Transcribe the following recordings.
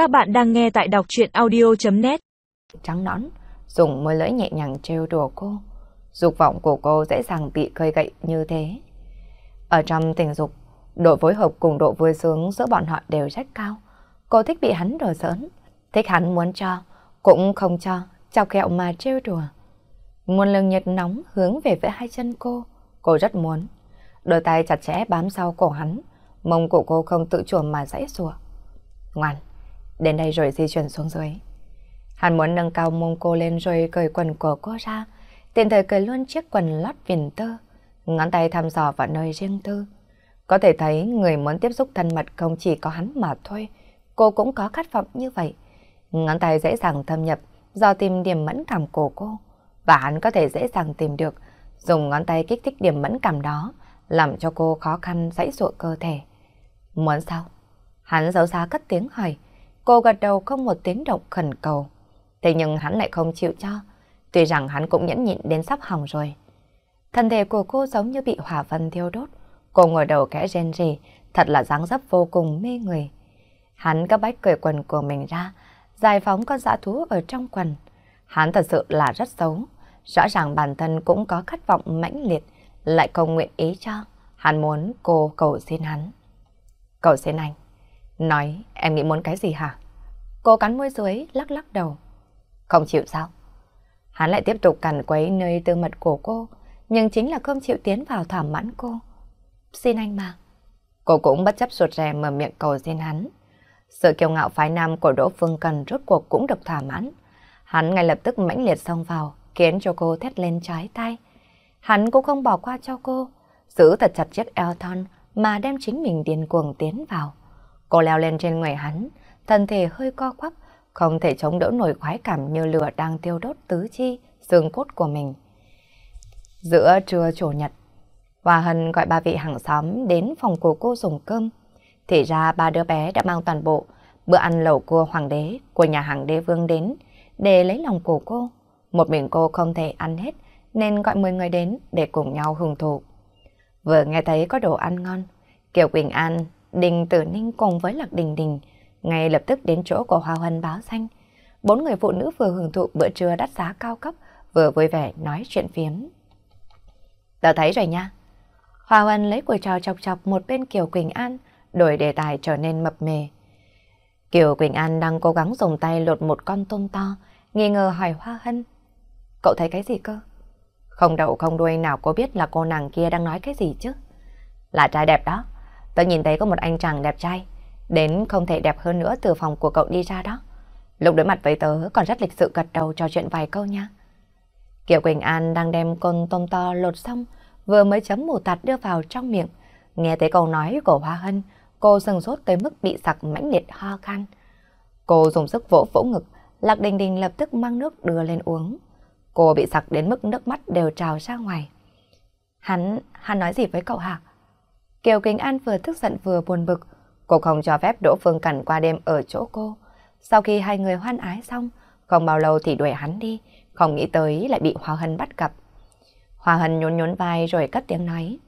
Các bạn đang nghe tại đọc chuyện audio.net Trắng nõn, dùng môi lưỡi nhẹ nhàng trêu đùa cô. Dục vọng của cô dễ dàng bị khơi gậy như thế. Ở trong tình dục, độ phối hợp cùng độ vui sướng giữa bọn họ đều rất cao. Cô thích bị hắn đùa giỡn, thích hắn muốn cho, cũng không cho, chọc kẹo mà trêu đùa. Nguồn lưng nhiệt nóng hướng về với hai chân cô, cô rất muốn. Đôi tay chặt chẽ bám sau cổ hắn, mông của cô không tự chủ mà dãy rùa. Ngoan, đến đây rồi di chuyển xuống dưới. Hắn muốn nâng cao mông cô lên rồi cởi quần của cô ra, tiện thời cởi luôn chiếc quần lót viền tơ, ngón tay thăm dò vào nơi riêng tư. Có thể thấy người muốn tiếp xúc thân mật không chỉ có hắn mà thôi, cô cũng có khát vọng như vậy. Ngón tay dễ dàng thâm nhập, do tìm điểm mẫn cảm của cô, và hắn có thể dễ dàng tìm được, dùng ngón tay kích thích điểm mẫn cảm đó, làm cho cô khó khăn dãy dụa cơ thể. Muốn sao? Hắn giấu xa cất tiếng hỏi, cô gật đầu không một tiếng động khẩn cầu. Thế nhưng hắn lại không chịu cho, tuy rằng hắn cũng nhẫn nhịn đến sắp hỏng rồi. Thân thể của cô giống như bị hỏa vân thiêu đốt, cô ngồi đầu kẽ rên rỉ, thật là dáng dấp vô cùng mê người. Hắn cấp bách cởi quần của mình ra, giải phóng con dã thú ở trong quần. Hắn thật sự là rất xấu, rõ ràng bản thân cũng có khát vọng mãnh liệt, lại không nguyện ý cho. Hắn muốn cô cầu xin hắn. Cầu xin anh. Nói, em nghĩ muốn cái gì hả? Cô cắn môi dưới, lắc lắc đầu. Không chịu sao? Hắn lại tiếp tục cằn quấy nơi tư mật của cô, nhưng chính là không chịu tiến vào thỏa mãn cô. Xin anh mà. Cô cũng bất chấp ruột rè mở miệng cầu xin hắn. Sự kiêu ngạo phái nam của Đỗ Phương Cần rốt cuộc cũng được thỏa mãn. Hắn ngay lập tức mãnh liệt xông vào, khiến cho cô thét lên trái tay. Hắn cũng không bỏ qua cho cô, giữ thật chặt chiếc eo thon mà đem chính mình điên cuồng tiến vào. Cô leo lên trên người hắn, thân thể hơi co quắp, không thể chống đỡ nổi khoái cảm như lửa đang tiêu đốt tứ chi, xương cốt của mình. Giữa trưa chủ nhật, Hoa Hân gọi ba vị hàng xóm đến phòng của cô dùng cơm. Thì ra ba đứa bé đã mang toàn bộ bữa ăn lẩu cua hoàng đế của nhà hàng đế vương đến để lấy lòng của cô. Một mình cô không thể ăn hết nên gọi 10 người đến để cùng nhau hưởng thụ. Vừa nghe thấy có đồ ăn ngon, Kiều Quỳnh An, Đình Tử Ninh cùng với Lạc Đình Đình ngay lập tức đến chỗ của Hoa Hân báo xanh. Bốn người phụ nữ vừa hưởng thụ bữa trưa đắt giá cao cấp, vừa vui vẻ nói chuyện phiếm. Tớ thấy rồi nha. Hoa Hân lấy cùi trò chọc chọc một bên Kiều Quỳnh An, đổi đề tài trở nên mập mề. Kiều Quỳnh An đang cố gắng dùng tay lột một con tôm to, nghi ngờ hỏi Hoa Hân. Cậu thấy cái gì cơ? Không đậu không đuôi nào có biết là cô nàng kia đang nói cái gì chứ? Là trai đẹp đó. Tớ nhìn thấy có một anh chàng đẹp trai, đến không thể đẹp hơn nữa từ phòng của cậu đi ra đó. Lúc đối mặt với tớ còn rất lịch sự gật đầu trò chuyện vài câu nha. Kiều Quỳnh An đang đem con tôm to lột xong, vừa mới chấm mù tạt đưa vào trong miệng. Nghe thấy câu nói của Hoa Hân, cô sừng sốt tới mức bị sặc mãnh liệt ho khan. Cô dùng sức vỗ vỗ ngực, Lạc Đình Đình lập tức mang nước đưa lên uống. Cô bị sặc đến mức nước mắt đều trào ra ngoài. Hắn, hắn nói gì với cậu hả? Kiều Kính An vừa tức giận vừa buồn bực. Cô không cho phép Đỗ Phương Cẩn qua đêm ở chỗ cô. Sau khi hai người hoan ái xong, không bao lâu thì đuổi hắn đi, không nghĩ tới lại bị Hoa Hân bắt gặp. Hoa Hân nhún nhún vai rồi cất tiếng nói.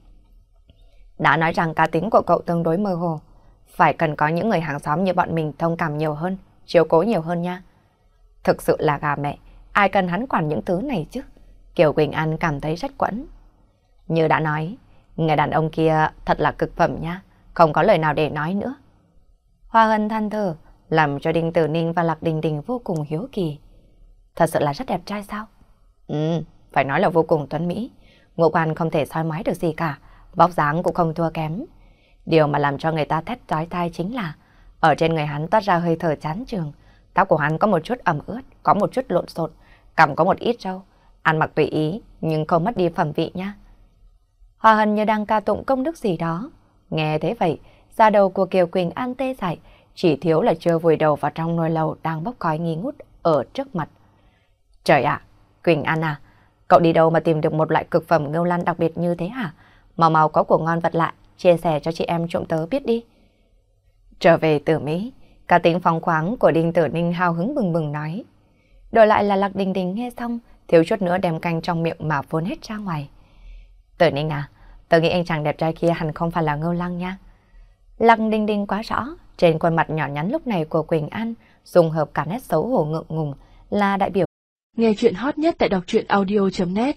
Đã nói rằng cá tính của cậu tương đối mơ hồ, phải cần có những người hàng xóm như bọn mình thông cảm nhiều hơn, chiếu cố nhiều hơn nha. Thực sự là gà mẹ, ai cần hắn quản những thứ này chứ? Kiều Quỳnh An cảm thấy rất quẫn. Như đã nói, người đàn ông kia thật là cực phẩm nha, không có lời nào để nói nữa. Hoa Hân than thở, làm cho Đinh Tử Ninh và Lạc Đình Đình vô cùng hiếu kỳ. Thật sự là rất đẹp trai sao? Ừ, phải nói là vô cùng tuấn mỹ. Ngũ quan không thể soi mói được gì cả, vóc dáng cũng không thua kém. Điều mà làm cho người ta thét trói tai chính là ở trên người hắn toát ra hơi thở chán trường. Tóc của hắn có một chút ẩm ướt, có một chút lộn xộn, cằm có một ít râu. Ăn mặc tùy ý, nhưng không mất đi phẩm vị nha. Hoa Hân như đang ca tụng công đức gì đó. Nghe thế vậy, da đầu của Kiều Quỳnh An tê dại, chỉ thiếu là chưa vùi đầu vào trong nồi lầu đang bốc khói nghi ngút ở trước mặt. Trời ạ, Quỳnh An à, cậu đi đâu mà tìm được một loại cực phẩm ngưu lan đặc biệt như thế hả? Màu màu có của ngon vật lạ, chia sẻ cho chị em trộm tớ biết đi. Trở về từ Mỹ, cả tính phóng khoáng của Đinh Tử Ninh hào hứng bừng bừng nói. Đổi lại là Lạc Đình Đình nghe xong, thiếu chút nữa đem canh trong miệng mà vốn hết ra ngoài. Tử Ninh à, tôi nghĩ anh chàng đẹp trai kia hẳn không phải là ngưu lăng nha. lăng đinh đinh quá rõ, Trên khuôn mặt nhỏ nhắn lúc này của Quỳnh An, dùng hợp cả nét xấu hổ ngượng ngùng là đại biểu. Nghe chuyện hot nhất tại đọc truyện audio.net